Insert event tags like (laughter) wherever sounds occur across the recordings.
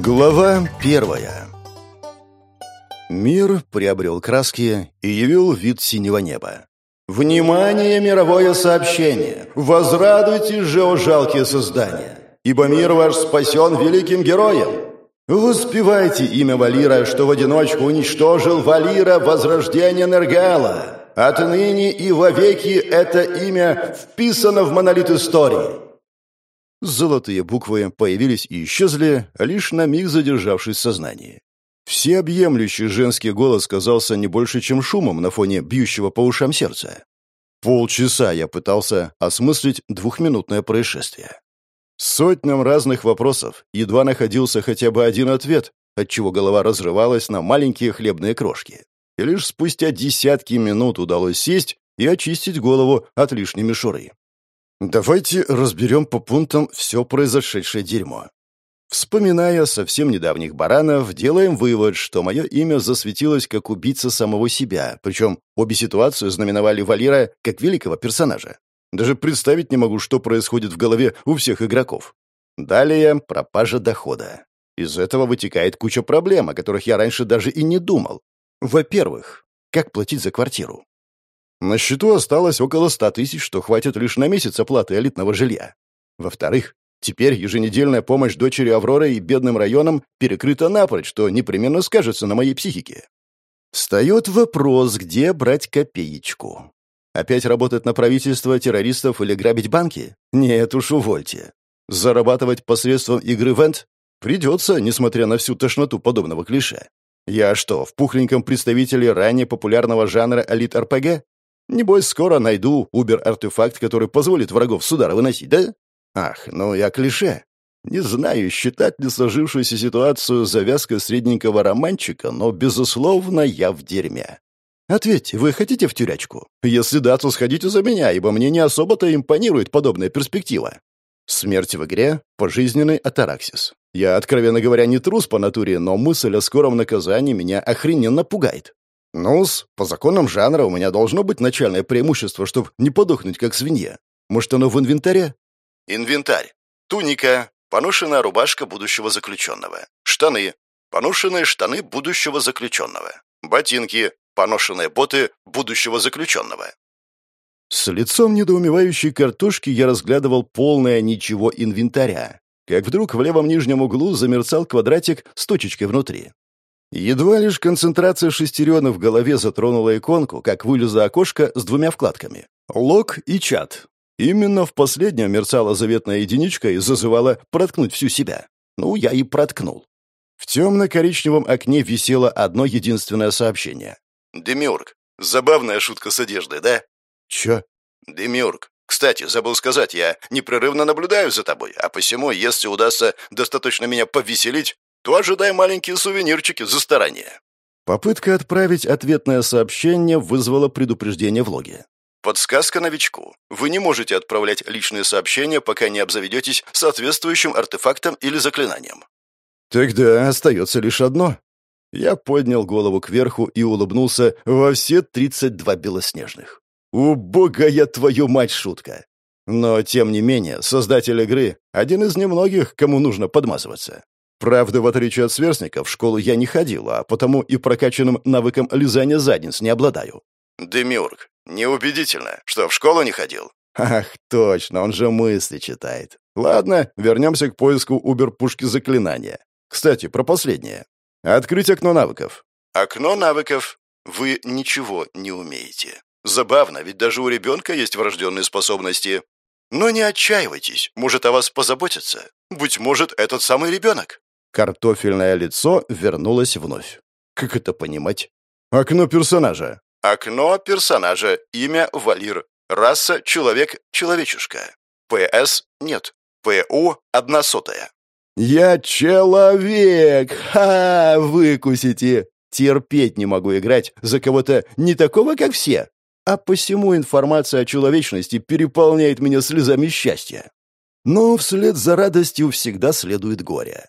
Глава первая Мир приобрел краски и явил вид синего неба. «Внимание, мировое сообщение! Возрадуйтесь же, о жалкие создания! Ибо мир ваш спасен великим героем! Воспевайте имя Валира, что в одиночку уничтожил Валира возрождение Нергала! Отныне и вовеки это имя вписано в монолит истории!» Золотые буквы появились и исчезли, лишь на миг задержавшись в сознании. Всеобъемлющий женский голос казался не больше, чем шумом на фоне бьющего по ушам сердца. Полчаса я пытался осмыслить двухминутное происшествие. Сотням разных вопросов едва находился хотя бы один ответ, отчего голова разрывалась на маленькие хлебные крошки. И лишь спустя десятки минут удалось сесть и очистить голову от лишней мишуры. Давайте разберем по пунктам все произошедшее дерьмо. Вспоминая совсем недавних баранов, делаем вывод, что мое имя засветилось как убийца самого себя, причем обе ситуации знаменовали Валера как великого персонажа. Даже представить не могу, что происходит в голове у всех игроков. Далее пропажа дохода. Из этого вытекает куча проблем, о которых я раньше даже и не думал. Во-первых, как платить за квартиру? На счету осталось около ста тысяч, что хватит лишь на месяц оплаты элитного жилья. Во-вторых, теперь еженедельная помощь дочери Авроры и бедным районам перекрыта напрочь, что непременно скажется на моей психике. Встает вопрос, где брать копеечку. Опять работать на правительство, террористов или грабить банки? Нет уж, увольте. Зарабатывать посредством игры Вент? Придется, несмотря на всю тошноту подобного клише. Я что, в пухленьком представителе ранее популярного жанра элит-РПГ? Небось, скоро найду убер-артефакт, который позволит врагов с удара выносить, да? Ах, ну я клише. Не знаю, считать ли сложившуюся ситуацию завязкой средненького романчика, но, безусловно, я в дерьме. Ответьте, вы хотите в тюрячку? Если да, то сходите за меня, ибо мне не особо-то импонирует подобная перспектива. Смерть в игре — пожизненный атараксис. Я, откровенно говоря, не трус по натуре, но мысль о скором наказании меня охрененно пугает ну по законам жанра у меня должно быть начальное преимущество, чтобы не подохнуть, как свинья. Может, оно в инвентаре? Инвентарь. Туника. Поношенная рубашка будущего заключенного. Штаны. Поношенные штаны будущего заключенного. Ботинки. Поношенные боты будущего заключенного. С лицом недоумевающей картошки я разглядывал полное ничего инвентаря. Как вдруг в левом нижнем углу замерцал квадратик с точечкой внутри. Едва лишь концентрация шестеренок в голове затронула иконку, как вылезло окошко с двумя вкладками. Лог и чат. Именно в последнем мерцала заветная единичка и зазывала проткнуть всю себя. Ну, я и проткнул. В темно-коричневом окне висело одно единственное сообщение. «Демиург. Забавная шутка с одеждой, да?» «Чё?» «Демиург. Кстати, забыл сказать, я непрерывно наблюдаю за тобой, а посему, если удастся достаточно меня повеселить, то ожидай маленькие сувенирчики за старание». Попытка отправить ответное сообщение вызвала предупреждение в логе. Подсказка новичку. Вы не можете отправлять личные сообщения, пока не обзаведетесь соответствующим артефактом или заклинанием. Тогда остается лишь одно. Я поднял голову кверху и улыбнулся во все 32 белоснежных. Убогая твою мать шутка! Но, тем не менее, создатель игры — один из немногих, кому нужно подмазываться. Правда, в отличие от сверстников, в школу я не ходил, а потому и прокачанным навыком лизания задниц не обладаю. Демиург, неубедительно, что в школу не ходил. Ах, точно, он же мысли читает. Ладно, вернемся к поиску убер-пушки заклинания. Кстати, про последнее. Открыть окно навыков. Окно навыков. Вы ничего не умеете. Забавно, ведь даже у ребенка есть врожденные способности. Но не отчаивайтесь, может о вас позаботиться. Быть может, этот самый ребенок. Картофельное лицо вернулось вновь. Как это понимать? Окно персонажа. Окно персонажа. Имя Валир. Раса человек-человечушка. ПС нет. ПУ одна сотая. «Я человек! Ха! Выкусите! Терпеть не могу играть за кого-то не такого, как все. А посему информация о человечности переполняет меня слезами счастья. Но вслед за радостью всегда следует горе.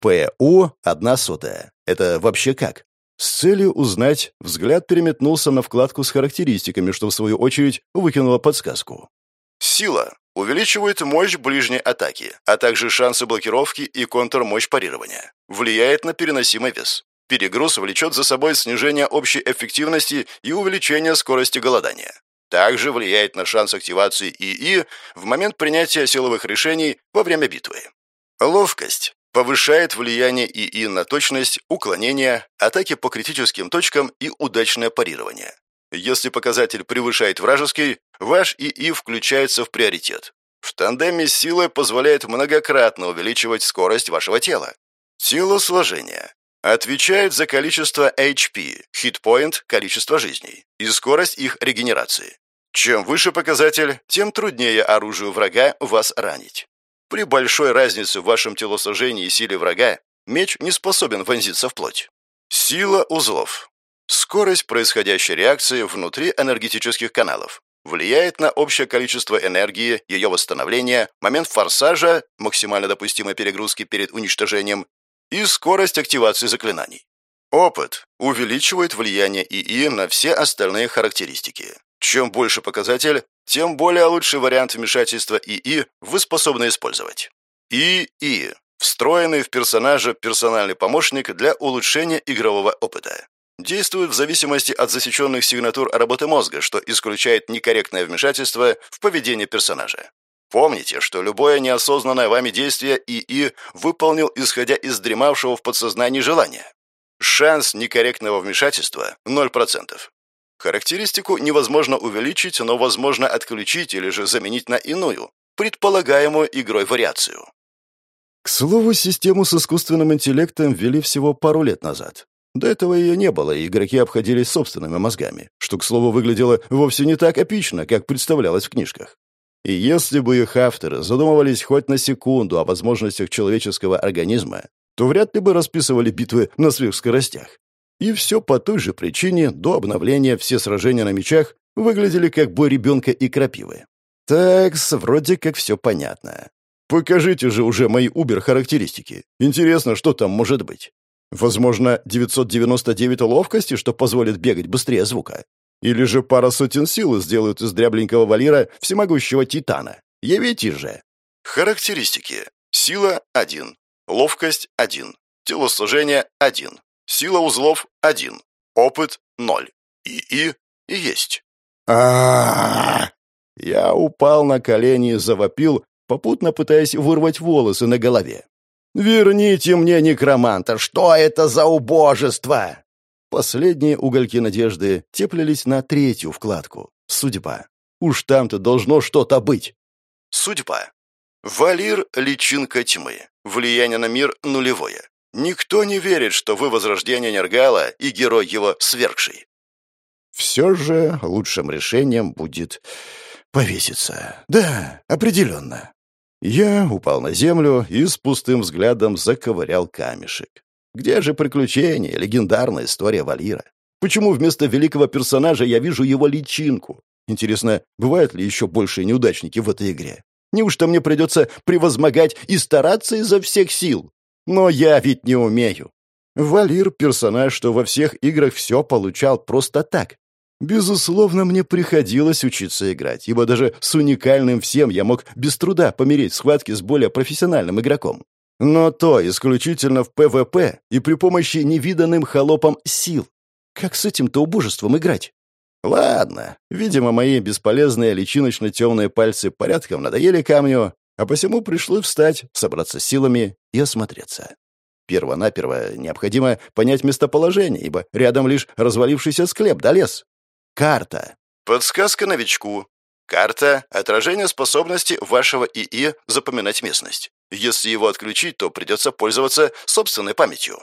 ПУ — одна сотая. Это вообще как? С целью узнать, взгляд переметнулся на вкладку с характеристиками, что в свою очередь выкинуло подсказку. Сила. Увеличивает мощь ближней атаки, а также шансы блокировки и контрмощь парирования. Влияет на переносимый вес. Перегруз влечет за собой снижение общей эффективности и увеличение скорости голодания. Также влияет на шанс активации ИИ в момент принятия силовых решений во время битвы. Ловкость повышает влияние ИИ на точность, уклонение, атаки по критическим точкам и удачное парирование. Если показатель превышает вражеский, ваш ИИ включается в приоритет. В тандеме с позволяет многократно увеличивать скорость вашего тела. Телосложение. Отвечает за количество HP, хитпоинт, количество жизней, и скорость их регенерации. Чем выше показатель, тем труднее оружию врага вас ранить. При большой разнице в вашем телосложении и силе врага меч не способен вонзиться в плоть. Сила узлов. Скорость происходящей реакции внутри энергетических каналов. Влияет на общее количество энергии, ее восстановление, момент форсажа, максимально допустимой перегрузки перед уничтожением и скорость активации заклинаний. Опыт увеличивает влияние ИИ на все остальные характеристики. Чем больше показатель, тем более лучший вариант вмешательства ИИ вы способны использовать. ИИ – встроенный в персонажа персональный помощник для улучшения игрового опыта. Действует в зависимости от засеченных сигнатур работы мозга, что исключает некорректное вмешательство в поведение персонажа. Помните, что любое неосознанное вами действие ИИ выполнил, исходя из дремавшего в подсознании желания. Шанс некорректного вмешательства – 0%. Характеристику невозможно увеличить, но возможно отключить или же заменить на иную, предполагаемую игрой вариацию. К слову, систему с искусственным интеллектом ввели всего пару лет назад. До этого ее не было, и игроки обходились собственными мозгами, что, к слову, выглядело вовсе не так эпично, как представлялось в книжках. И если бы их авторы задумывались хоть на секунду о возможностях человеческого организма, то вряд ли бы расписывали битвы на сверхскоростях. И все по той же причине до обновления все сражения на мечах выглядели как бой ребенка и крапивы. Так, вроде как все понятно. Покажите же уже мои убер-характеристики. Интересно, что там может быть. Возможно, 999 ловкости, что позволит бегать быстрее звука. Или же пара сотен силы сделают из дрябленького валира всемогущего титана. Явите же. Характеристики. Сила – 1. Ловкость – 1. Телосложение – 1. Сила узлов – 1. Опыт – 0. ИИ – есть. а Я упал на колени и завопил, попутно пытаясь вырвать волосы на голове. «Верните мне некроманта! Что это за убожество?» Последние угольки надежды теплились на третью вкладку. Судьба. Уж там-то должно что-то быть. Судьба. Валир — личинка тьмы. Влияние на мир нулевое. Никто не верит, что вы возрождение Нергала и герой его свергший. Все же лучшим решением будет повеситься. Да, определенно. Я упал на землю и с пустым взглядом заковырял камешек. Где же приключения, легендарная история Валира? Почему вместо великого персонажа я вижу его личинку? Интересно, бывают ли еще большие неудачники в этой игре? Неужто мне придется превозмогать и стараться изо всех сил? Но я ведь не умею. Валир — персонаж, что во всех играх все получал просто так, Безусловно, мне приходилось учиться играть, ибо даже с уникальным всем я мог без труда помереть в схватке с более профессиональным игроком. Но то исключительно в ПВП и при помощи невиданным холопам сил. Как с этим-то убожеством играть? Ладно, видимо, мои бесполезные личиночно-темные пальцы порядком надоели камню, а посему пришлось встать, собраться силами и осмотреться. Первонаперво необходимо понять местоположение, ибо рядом лишь развалившийся склеп да лес. Карта. Подсказка новичку. Карта — отражение способности вашего ИИ запоминать местность. Если его отключить, то придется пользоваться собственной памятью.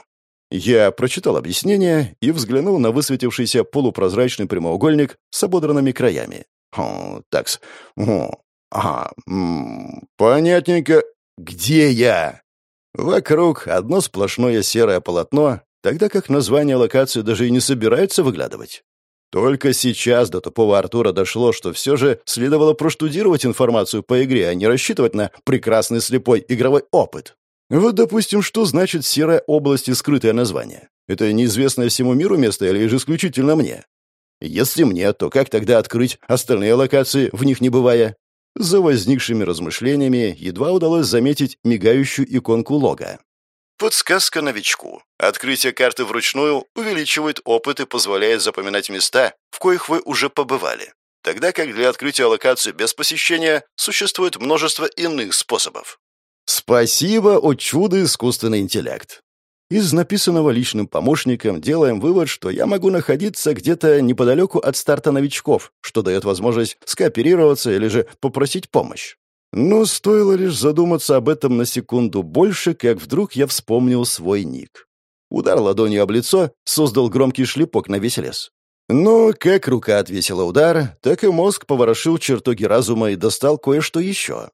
Я прочитал объяснение и взглянул на высветившийся полупрозрачный прямоугольник с ободранными краями. О, такс. О, ага. Понятненько. Где я? Вокруг одно сплошное серое полотно, тогда как название локации даже и не собирается выглядывать. Только сейчас до тупого Артура дошло, что все же следовало проштудировать информацию по игре, а не рассчитывать на прекрасный слепой игровой опыт. Вот, допустим, что значит «серая область» и скрытое название. Это неизвестное всему миру место или же исключительно мне? Если мне, то как тогда открыть остальные локации, в них не бывая? За возникшими размышлениями едва удалось заметить мигающую иконку лога. Подсказка новичку. Открытие карты вручную увеличивает опыт и позволяет запоминать места, в коих вы уже побывали. Тогда как для открытия локации без посещения существует множество иных способов. Спасибо, о чудо искусственный интеллект. Из написанного личным помощником делаем вывод, что я могу находиться где-то неподалеку от старта новичков, что дает возможность скооперироваться или же попросить помощь. Но стоило лишь задуматься об этом на секунду больше, как вдруг я вспомнил свой ник. Удар ладонью об лицо создал громкий шлепок на весь лес. Но как рука отвесила удар, так и мозг поворошил чертоги разума и достал кое-что еще.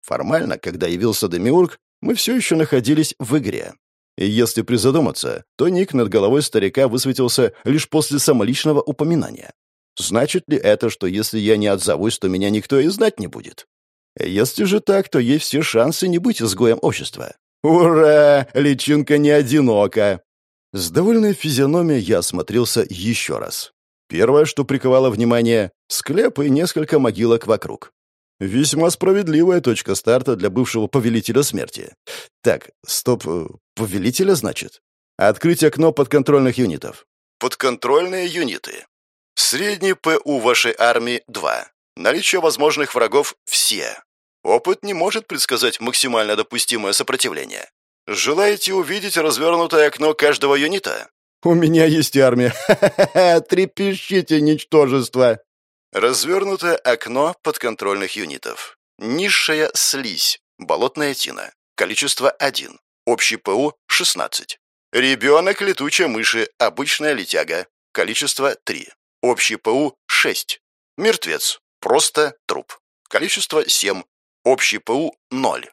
Формально, когда явился Демиург, мы все еще находились в игре. И если призадуматься, то ник над головой старика высветился лишь после самоличного упоминания. Значит ли это, что если я не отзовусь, то меня никто и знать не будет? Если же так, то есть все шансы не быть изгоем общества. Ура! Личинка не одинока! С довольной физиономией я осмотрелся еще раз. Первое, что приковало внимание — склеп и несколько могилок вокруг. Весьма справедливая точка старта для бывшего повелителя смерти. Так, стоп, э, повелителя, значит? Открыть окно подконтрольных юнитов. Подконтрольные юниты. Средний ПУ вашей армии — 2. Наличие возможных врагов — все. Опыт не может предсказать максимально допустимое сопротивление. Желаете увидеть развернутое окно каждого юнита? У меня есть армия. (laughs) Трепещите, ничтожество. Развернутое окно подконтрольных юнитов. Низшая слизь. Болотная тина. Количество 1. Общий ПУ 16. Ребенок летучей мыши. Обычная летяга. Количество 3. Общий ПУ 6. Мертвец. Просто труп. Количество 7. Общий ПУ 0.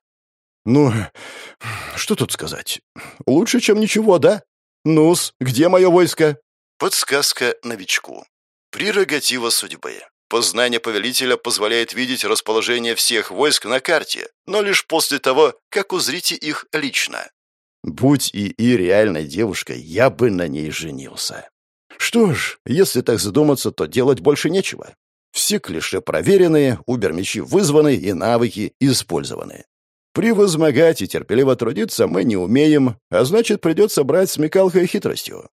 Ну, что тут сказать? Лучше, чем ничего, да? Нус, где мое войско? Подсказка новичку. Прерогатива судьбы. Познание повелителя позволяет видеть расположение всех войск на карте, но лишь после того, как узрите их лично. Будь и и реальной девушкой, я бы на ней женился. Что ж, если так задуматься, то делать больше нечего. Все клише проверенные, убер-мечи вызваны и навыки использованы. Превозмогать и терпеливо трудиться мы не умеем, а значит, придется брать смекалкой и хитростью.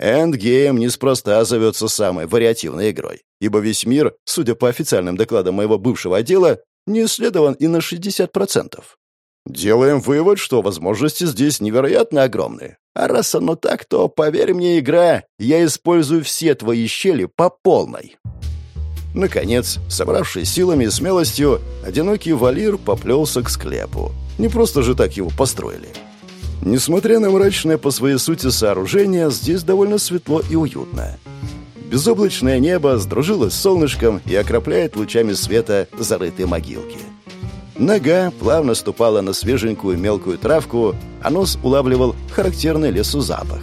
Эндгейм неспроста зовется самой вариативной игрой, ибо весь мир, судя по официальным докладам моего бывшего отдела, не исследован и на 60%. Делаем вывод, что возможности здесь невероятно огромны. А раз оно так, то, поверь мне, игра, я использую все твои щели по полной. Наконец, собравшись силами и смелостью, одинокий валир поплелся к склепу. Не просто же так его построили. Несмотря на мрачное по своей сути сооружение, здесь довольно светло и уютно. Безоблачное небо сдружилось с солнышком и окропляет лучами света зарытые могилки. Нога плавно ступала на свеженькую мелкую травку, а нос улавливал характерный лесу запах.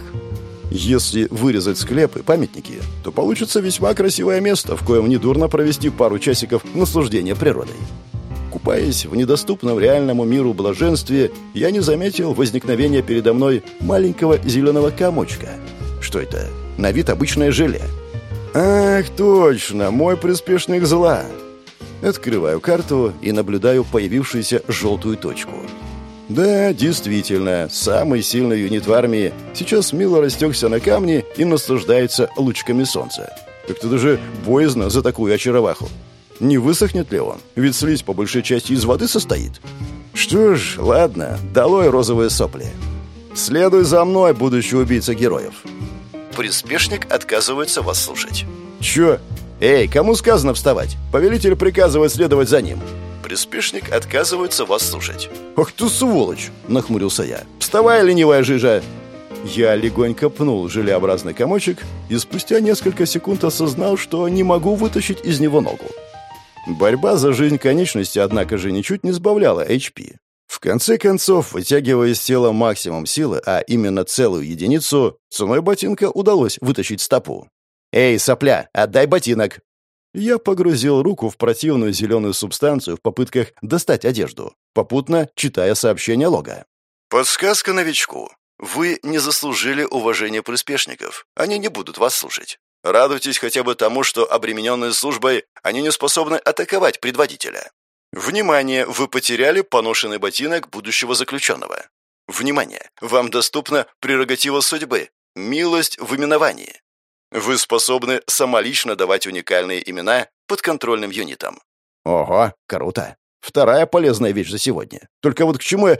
Если вырезать склепы, памятники, то получится весьма красивое место, в коем недурно провести пару часиков наслаждения природой. Купаясь в недоступном реальному миру блаженстве, я не заметил возникновения передо мной маленького зеленого комочка. Что это? На вид обычное желе. Ах, точно, мой приспешник зла. Открываю карту и наблюдаю появившуюся желтую точку. Да, действительно, самый сильный юнит в армии сейчас мило растекся на камне и наслаждается лучками солнца. Как-то даже боязно за такую очароваху. Не высохнет ли он? Ведь слизь по большей части из воды состоит. Что ж, ладно, долой розовые сопли. Следуй за мной, будущий убийца героев. Приспешник отказывается вас слушать. Чё? Эй, кому сказано вставать? Повелитель приказывает следовать за ним. Приспешник отказывается вас слушать. «Ах ты сволочь!» — нахмурился я. «Вставай, ленивая жижа!» Я легонько пнул желеобразный комочек и спустя несколько секунд осознал, что не могу вытащить из него ногу. Борьба за жизнь конечности, однако же, ничуть не сбавляла HP. В конце концов, вытягивая из тела максимум силы, а именно целую единицу, ценой ботинка удалось вытащить стопу. «Эй, сопля, отдай ботинок!» Я погрузил руку в противную зеленую субстанцию в попытках достать одежду, попутно читая сообщение лога. «Подсказка новичку. Вы не заслужили уважения приспешников. Они не будут вас слушать. Радуйтесь хотя бы тому, что, обремененные службой, они не способны атаковать предводителя. Внимание! Вы потеряли поношенный ботинок будущего заключенного. Внимание! Вам доступна прерогатива судьбы – милость в именовании. Вы способны самолично давать уникальные имена подконтрольным юнитам. Ого, круто. Вторая полезная вещь за сегодня. Только вот к чему я...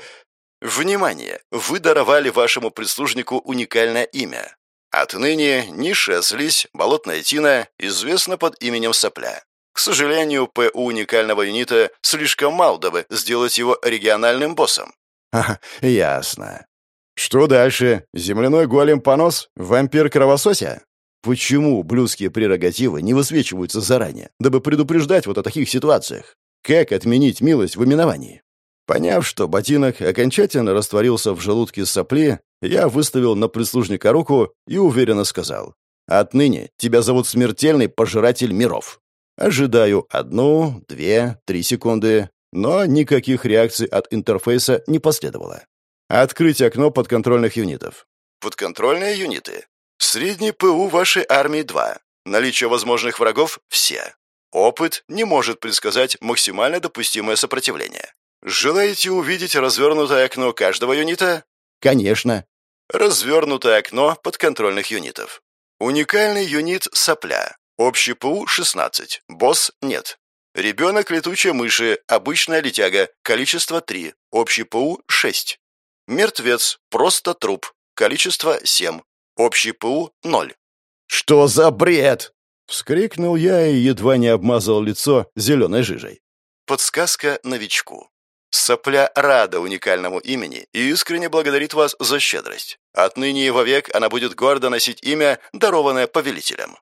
Внимание! Вы даровали вашему прислужнику уникальное имя. Отныне низшая слизь, болотная тина, известна под именем Сопля. К сожалению, ПУ уникального юнита слишком мал, дабы сделать его региональным боссом. Ага, ясно. Что дальше? Земляной голем понос? Вампир кровосося? Почему блюдские прерогативы не высвечиваются заранее, дабы предупреждать вот о таких ситуациях? Как отменить милость в именовании? Поняв, что ботинок окончательно растворился в желудке сопли, я выставил на прислужника руку и уверенно сказал. «Отныне тебя зовут смертельный пожиратель миров». Ожидаю одну, две, три секунды, но никаких реакций от интерфейса не последовало. Открыть окно подконтрольных юнитов. Подконтрольные юниты. Средний ПУ вашей армии 2. Наличие возможных врагов – все. Опыт не может предсказать максимально допустимое сопротивление. Желаете увидеть развернутое окно каждого юнита? Конечно. Развернутое окно подконтрольных юнитов. Уникальный юнит «Сопля». Общий ПУ – 16. Босс – нет. Ребенок летучей мыши, обычная летяга, количество 3. Общий ПУ – 6. Мертвец, просто труп, количество 7. Общий ПУ — ноль. «Что за бред?» — вскрикнул я и едва не обмазал лицо зеленой жижей. Подсказка новичку. Сопля рада уникальному имени и искренне благодарит вас за щедрость. Отныне и вовек она будет гордо носить имя, дарованное повелителем.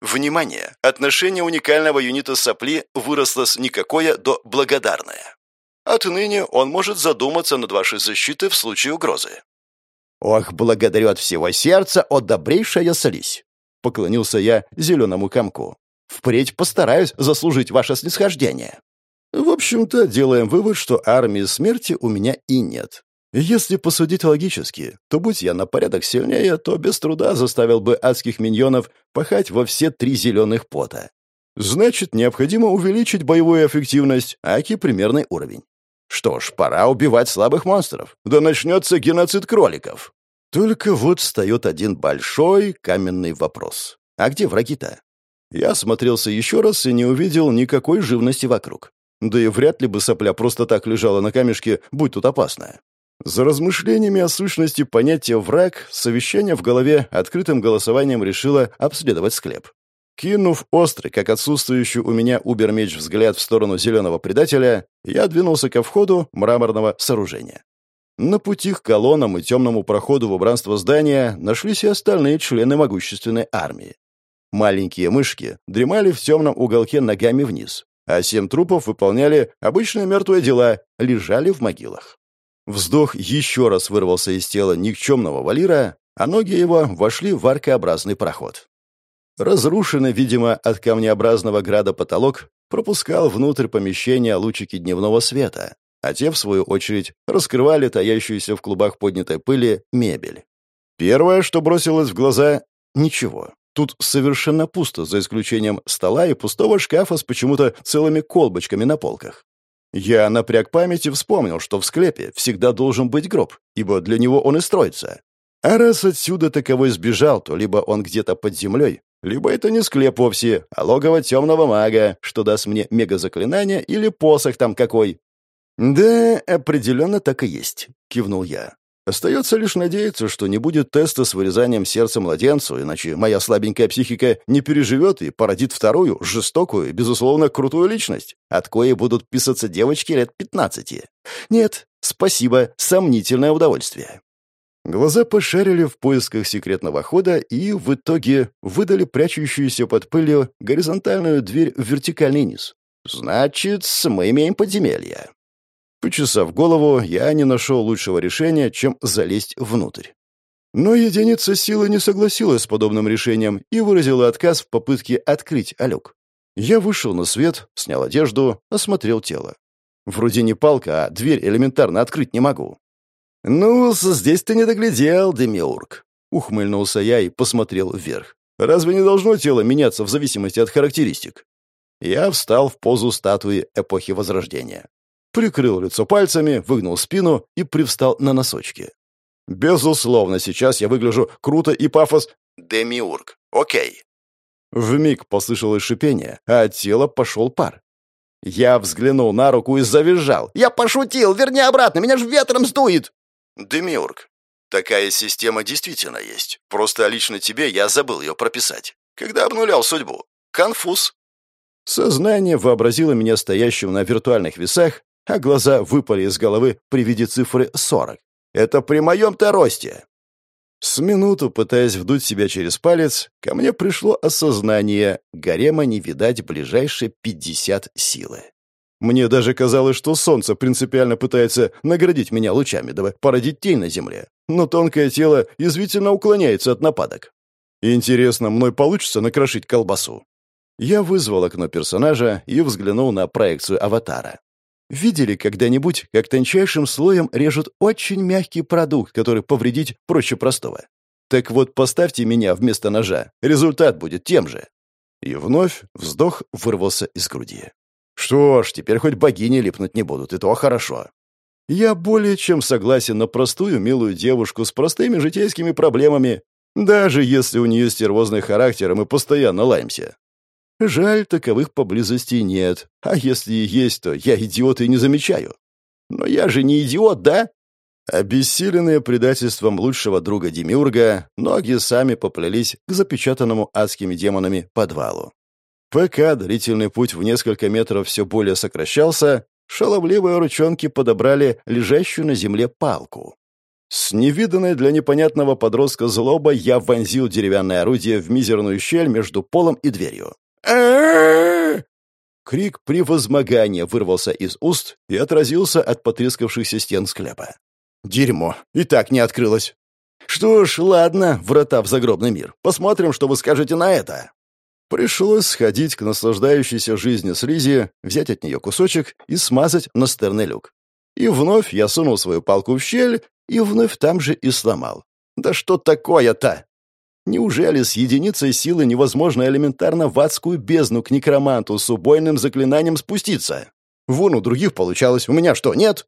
Внимание! Отношение уникального юнита сопли выросло с никакое до благодарное. Отныне он может задуматься над вашей защитой в случае угрозы. «Ох, благодарю от всего сердца, о добрейшая слизь!» — поклонился я зеленому комку. «Впредь постараюсь заслужить ваше снисхождение». В общем-то, делаем вывод, что армии смерти у меня и нет. Если посудить логически, то будь я на порядок сильнее, то без труда заставил бы адских миньонов пахать во все три зеленых пота. Значит, необходимо увеличить боевую эффективность, аки примерный уровень. Что ж, пора убивать слабых монстров. Да начнется геноцид кроликов. Только вот встает один большой каменный вопрос. А где враги-то? Я осмотрелся еще раз и не увидел никакой живности вокруг. Да и вряд ли бы сопля просто так лежала на камешке, будь тут опасно. За размышлениями о сущности понятия «враг» совещание в голове открытым голосованием решило обследовать склеп. Кинув острый, как отсутствующий у меня убер-меч взгляд в сторону зеленого предателя, я двинулся ко входу мраморного сооружения. На пути к колоннам и темному проходу в убранство здания нашлись и остальные члены могущественной армии. Маленькие мышки дремали в темном уголке ногами вниз, а семь трупов выполняли обычные мертвые дела, лежали в могилах. Вздох еще раз вырвался из тела никчемного валира, а ноги его вошли в аркообразный проход. Разрушенный, видимо, от камнеобразного града потолок пропускал внутрь помещения лучики дневного света, а те, в свою очередь, раскрывали таящуюся в клубах поднятой пыли мебель. Первое, что бросилось в глаза — ничего. Тут совершенно пусто, за исключением стола и пустого шкафа с почему-то целыми колбочками на полках. Я напряг память и вспомнил, что в склепе всегда должен быть гроб, ибо для него он и строится. А раз отсюда таковой сбежал, то либо он где-то под землей, либо это не склеп вовсе, а логово темного мага, что даст мне мегазаклинание или посох там какой. «Да, определенно так и есть», — кивнул я. «Остается лишь надеяться, что не будет теста с вырезанием сердца младенцу, иначе моя слабенькая психика не переживет и породит вторую, жестокую, безусловно, крутую личность, от коей будут писаться девочки лет пятнадцати. Нет, спасибо, сомнительное удовольствие». Глаза пошарили в поисках секретного хода и в итоге выдали прячущуюся под пылью горизонтальную дверь в вертикальный низ. «Значит, мы имеем подземелье». Почесав голову, я не нашел лучшего решения, чем залезть внутрь. Но единица силы не согласилась с подобным решением и выразила отказ в попытке открыть люк. Я вышел на свет, снял одежду, осмотрел тело. Вроде не палка, а дверь элементарно открыть не могу. «Ну, здесь ты не доглядел, Демиург», — ухмыльнулся я и посмотрел вверх. «Разве не должно тело меняться в зависимости от характеристик?» Я встал в позу статуи эпохи Возрождения. Прикрыл лицо пальцами, выгнул спину и привстал на носочки. Безусловно, сейчас я выгляжу круто и пафос «Демиург». Окей. Вмиг послышалось шипение, а от тела пошел пар. Я взглянул на руку и завизжал. «Я пошутил! Верни обратно! Меня ж ветром сдует!» «Демиург. Такая система действительно есть. Просто лично тебе я забыл ее прописать. Когда обнулял судьбу. Конфуз». Сознание вообразило меня стоящим на виртуальных весах, а глаза выпали из головы при виде цифры 40. Это при моем-то росте. С минуту, пытаясь вдуть себя через палец, ко мне пришло осознание, гарема не видать ближайшие пятьдесят силы. Мне даже казалось, что солнце принципиально пытается наградить меня лучами, дабы породить тень на земле. Но тонкое тело извительно уклоняется от нападок. Интересно, мной получится накрошить колбасу? Я вызвал окно персонажа и взглянул на проекцию аватара. Видели когда-нибудь, как тончайшим слоем режут очень мягкий продукт, который повредить проще простого? Так вот, поставьте меня вместо ножа, результат будет тем же. И вновь вздох вырвался из груди. Что ж, теперь хоть богини липнуть не будут, и то хорошо. Я более чем согласен на простую, милую девушку с простыми житейскими проблемами, даже если у нее стервозный характер, и мы постоянно лаемся. Жаль, таковых поблизости нет. А если и есть, то я идиот и не замечаю. Но я же не идиот, да? Обессиленные предательством лучшего друга Демиурга, ноги сами поплелись к запечатанному адскими демонами подвалу. Пока длительный путь в несколько метров все более сокращался, шаловливые ручонки подобрали лежащую на земле палку. С невиданной для непонятного подростка злоба я вонзил деревянное орудие в мизерную щель между полом и дверью. Крик превозмогания вырвался из уст и отразился от потрескавшихся стен склепа. «Дерьмо! И так не открылось!» «Что ж, ладно, врата в загробный мир. Посмотрим, что вы скажете на это!» Пришлось сходить к наслаждающейся жизни слизи, взять от нее кусочек и смазать настырный люк. И вновь я сунул свою палку в щель и вновь там же и сломал. «Да что такое-то?» Неужели с единицей силы невозможно элементарно в адскую бездну к некроманту с убойным заклинанием спуститься? Вон у других получалось, у меня что, нет?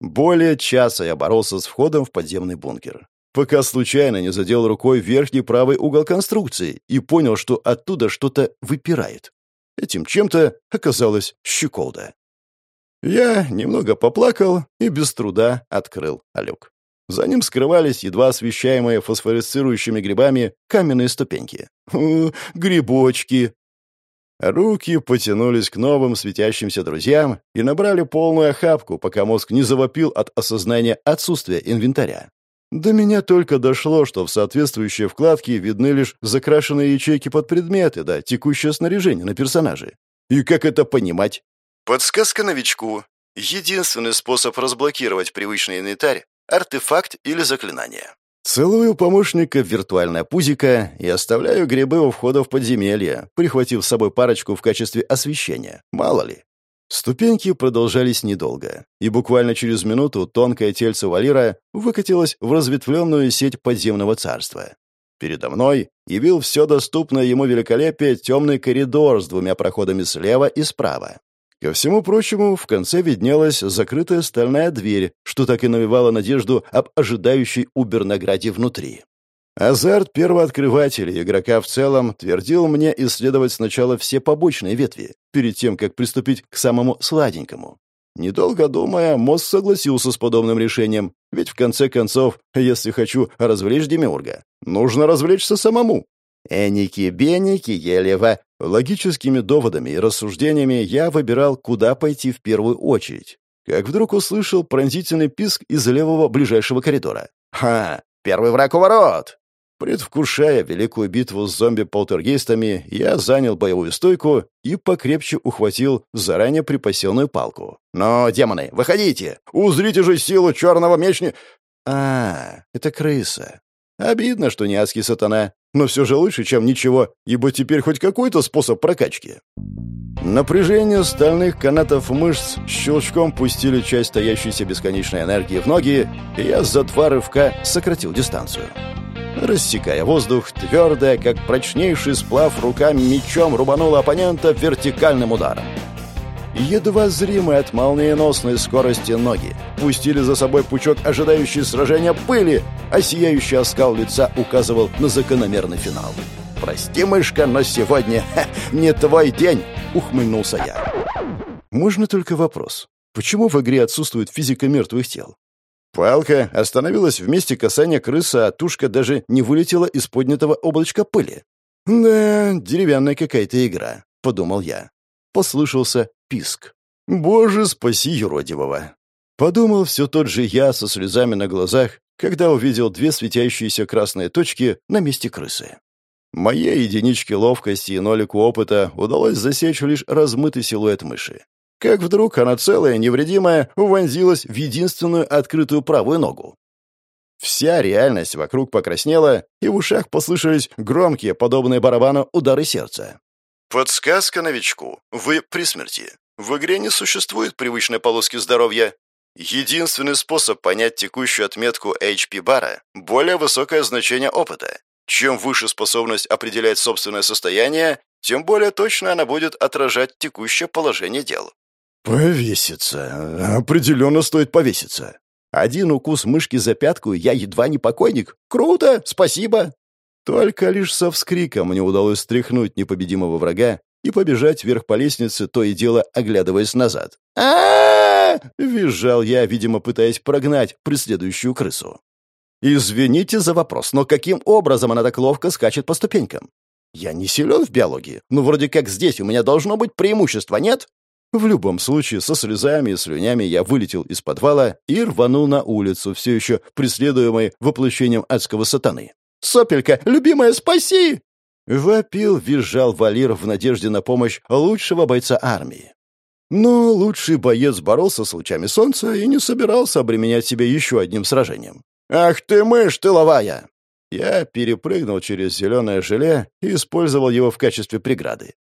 Более часа я боролся с входом в подземный бункер, пока случайно не задел рукой верхний правый угол конструкции и понял, что оттуда что-то выпирает. Этим чем-то оказалась щеколда. Я немного поплакал и без труда открыл люк. За ним скрывались едва освещаемые фосфоресцирующими грибами каменные ступеньки. грибочки! Руки потянулись к новым светящимся друзьям и набрали полную охапку, пока мозг не завопил от осознания отсутствия инвентаря. До меня только дошло, что в соответствующие вкладки видны лишь закрашенные ячейки под предметы, да текущее снаряжение на персонаже. И как это понимать? Подсказка новичку. Единственный способ разблокировать привычный инвентарь артефакт или заклинание. Целую помощника в виртуальное пузико и оставляю грибы у входа в подземелье, прихватив с собой парочку в качестве освещения. Мало ли. Ступеньки продолжались недолго, и буквально через минуту тонкое тельце Валира выкатилось в разветвленную сеть подземного царства. Передо мной явил все доступное ему великолепие темный коридор с двумя проходами слева и справа. Ко всему прочему, в конце виднелась закрытая стальная дверь, что так и навевало надежду об ожидающей убер-награде внутри. Азарт первооткрывателя игрока в целом твердил мне исследовать сначала все побочные ветви, перед тем, как приступить к самому сладенькому. Недолго думая, мозг согласился с подобным решением, ведь в конце концов, если хочу развлечь Демиурга, нужно развлечься самому. Эники-беники, Елева. Логическими доводами и рассуждениями я выбирал, куда пойти в первую очередь. Как вдруг услышал пронзительный писк из левого ближайшего коридора. «Ха! Первый враг у ворот!» Предвкушая великую битву с зомби-полтергейстами, я занял боевую стойку и покрепче ухватил заранее припасенную палку. «Но, демоны, выходите! Узрите же силу черного мечни...» «А, это крыса. Обидно, что не адский сатана, но все же лучше, чем ничего, ибо теперь хоть какой-то способ прокачки. Напряжение стальных канатов мышц щелчком пустили часть стоящейся бесконечной энергии в ноги, и я за два рывка сократил дистанцию. Рассекая воздух, твердая, как прочнейший сплав, руками мечом рубанула оппонента вертикальным ударом. Едва зримые от молниеносной скорости ноги пустили за собой пучок ожидающий сражения пыли, а сияющий оскал лица указывал на закономерный финал. «Прости, мышка, но сегодня ха, не твой день!» — ухмыльнулся я. Можно только вопрос. Почему в игре отсутствует физика мертвых тел? Палка остановилась в месте касания крысы, а тушка даже не вылетела из поднятого облачка пыли. «Да, деревянная какая-то игра», — подумал я. Послышался писк. «Боже, спаси юродивого!» Подумал все тот же я со слезами на глазах, когда увидел две светящиеся красные точки на месте крысы. Моей единичке ловкости и нолику опыта удалось засечь лишь размытый силуэт мыши. Как вдруг она целая, невредимая, вонзилась в единственную открытую правую ногу. Вся реальность вокруг покраснела, и в ушах послышались громкие, подобные барабану, удары сердца. Подсказка новичку. Вы при смерти. В игре не существует привычной полоски здоровья. Единственный способ понять текущую отметку HP-бара – более высокое значение опыта. Чем выше способность определять собственное состояние, тем более точно она будет отражать текущее положение дел. «Повеситься. Определенно стоит повеситься. Один укус мышки за пятку, я едва не покойник. Круто, спасибо!» Только лишь со вскриком мне удалось стряхнуть непобедимого врага и побежать вверх по лестнице, то и дело оглядываясь назад. а визжал я, видимо, пытаясь прогнать преследующую крысу. «Извините за вопрос, но каким образом она так ловко скачет по ступенькам? Я не силен в биологии, но вроде как здесь у меня должно быть преимущество, нет?» В любом случае, со слезами и слюнями я вылетел из подвала и рванул на улицу, все еще преследуемый воплощением адского сатаны. Сопелька, любимая, спаси!» Вопил, визжал Валир в надежде на помощь лучшего бойца армии. Но лучший боец боролся с лучами солнца и не собирался обременять себя еще одним сражением. «Ах ты мышь тыловая!» Я перепрыгнул через зеленое желе и использовал его в качестве преграды.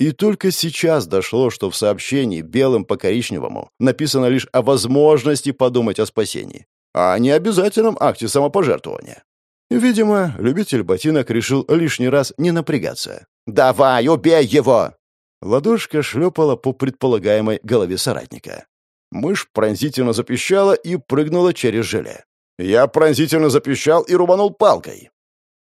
И только сейчас дошло, что в сообщении белым по коричневому написано лишь о возможности подумать о спасении, а не обязательном акте самопожертвования. Видимо, любитель ботинок решил лишний раз не напрягаться. «Давай, убей его!» Ладошка шлепала по предполагаемой голове соратника. Мышь пронзительно запищала и прыгнула через желе. Я пронзительно запищал и рубанул палкой.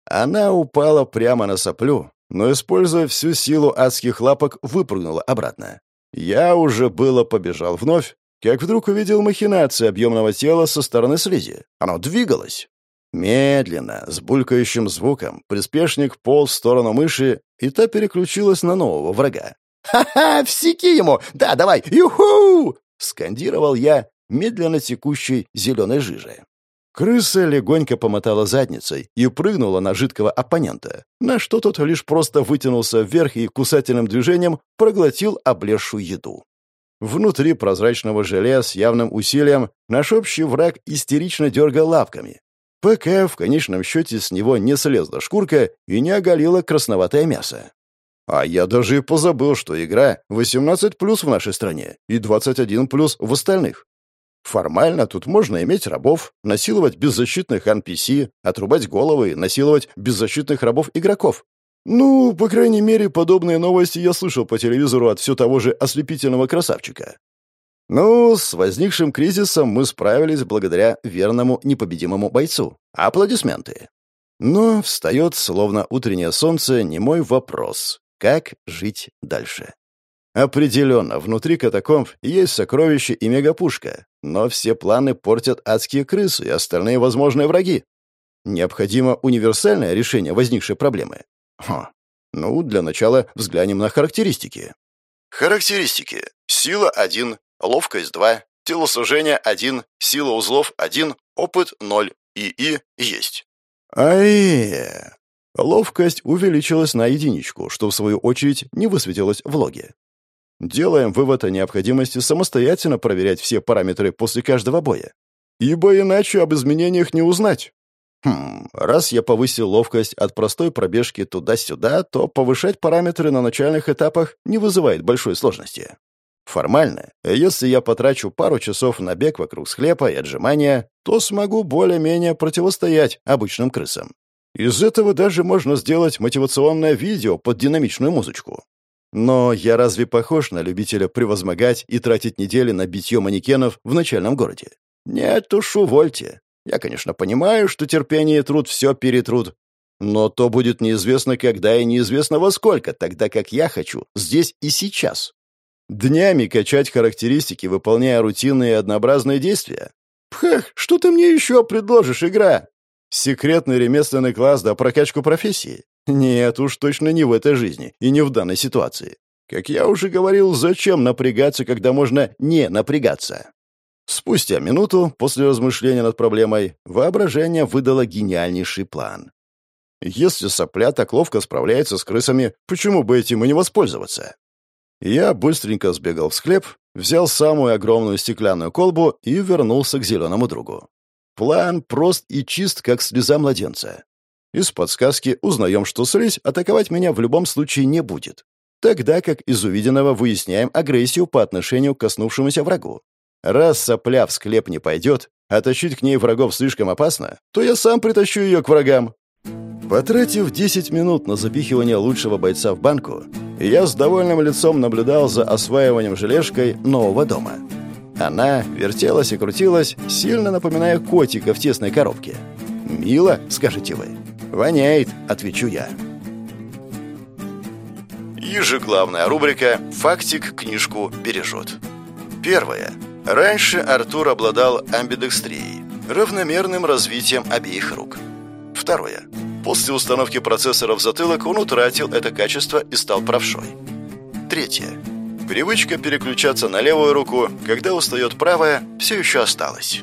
Она упала прямо на соплю, но, используя всю силу адских лапок, выпрыгнула обратно. Я уже было побежал вновь, как вдруг увидел махинации объемного тела со стороны слизи. Оно двигалось. Медленно, с булькающим звуком, приспешник полз в сторону мыши, и та переключилась на нового врага. «Ха-ха! Всеки ему! Да, давай! Юху!» — скандировал я медленно текущей зеленой жижей. Крыса легонько помотала задницей и прыгнула на жидкого оппонента, на что тот лишь просто вытянулся вверх и кусательным движением проглотил облезшую еду. Внутри прозрачного желе с явным усилием наш общий враг истерично дергал лапками, пока в конечном счете с него не слезла шкурка и не оголила красноватое мясо. А я даже и позабыл, что игра 18 плюс в нашей стране и 21 плюс в остальных. Формально тут можно иметь рабов, насиловать беззащитных NPC, отрубать головы, насиловать беззащитных рабов-игроков. Ну, по крайней мере, подобные новости я слышал по телевизору от все того же ослепительного красавчика. Ну, с возникшим кризисом мы справились благодаря верному непобедимому бойцу. Аплодисменты. Но встает, словно утреннее солнце, не мой вопрос. Как жить дальше? Определенно, внутри катакомб есть сокровище и мегапушка, но все планы портят адские крысы и остальные возможные враги. Необходимо универсальное решение возникшей проблемы. Хм. Ну, для начала взглянем на характеристики. Характеристики. Сила 1, ловкость 2, телосложение 1, сила узлов 1, опыт 0, ИИ есть. Ай! Ловкость увеличилась на единичку, что в свою очередь не высветилось в логе. Делаем вывод о необходимости самостоятельно проверять все параметры после каждого боя. Ибо иначе об изменениях не узнать. Хм, раз я повысил ловкость от простой пробежки туда-сюда, то повышать параметры на начальных этапах не вызывает большой сложности. Формально, если я потрачу пару часов на бег вокруг склепа и отжимания, то смогу более-менее противостоять обычным крысам. Из этого даже можно сделать мотивационное видео под динамичную музычку. Но я разве похож на любителя превозмогать и тратить недели на битье манекенов в начальном городе? Нет уж, увольте. Я, конечно, понимаю, что терпение и труд все перетрут. Но то будет неизвестно когда и неизвестно во сколько, тогда как я хочу, здесь и сейчас. Днями качать характеристики, выполняя рутинные и однообразные действия? Пхах, что ты мне еще предложишь, игра? Секретный ремесленный класс да прокачку профессии? Нет уж, точно не в этой жизни и не в данной ситуации. Как я уже говорил, зачем напрягаться, когда можно не напрягаться? Спустя минуту, после размышления над проблемой, воображение выдало гениальнейший план. Если сопля так ловко справляется с крысами, почему бы этим и не воспользоваться? Я быстренько сбегал в склеп, взял самую огромную стеклянную колбу и вернулся к зеленому другу. План прост и чист, как слеза младенца. Из подсказки узнаем, что слизь атаковать меня в любом случае не будет. Тогда как из увиденного выясняем агрессию по отношению к коснувшемуся врагу. Раз сопля в склеп не пойдет, а тащить к ней врагов слишком опасно, то я сам притащу ее к врагам. Потратив 10 минут на запихивание лучшего бойца в банку, я с довольным лицом наблюдал за осваиванием желешкой нового дома. Она вертелась и крутилась, сильно напоминая котика в тесной коробке. «Мило», — скажете вы. «Воняет», — отвечу я. Ежеглавная рубрика «Фактик книжку бережет». Первое. Раньше Артур обладал амбидекстрией, равномерным развитием обеих рук. Второе. После установки процессора в затылок он утратил это качество и стал правшой. Третье. Привычка переключаться на левую руку, когда устает правая, все еще осталась.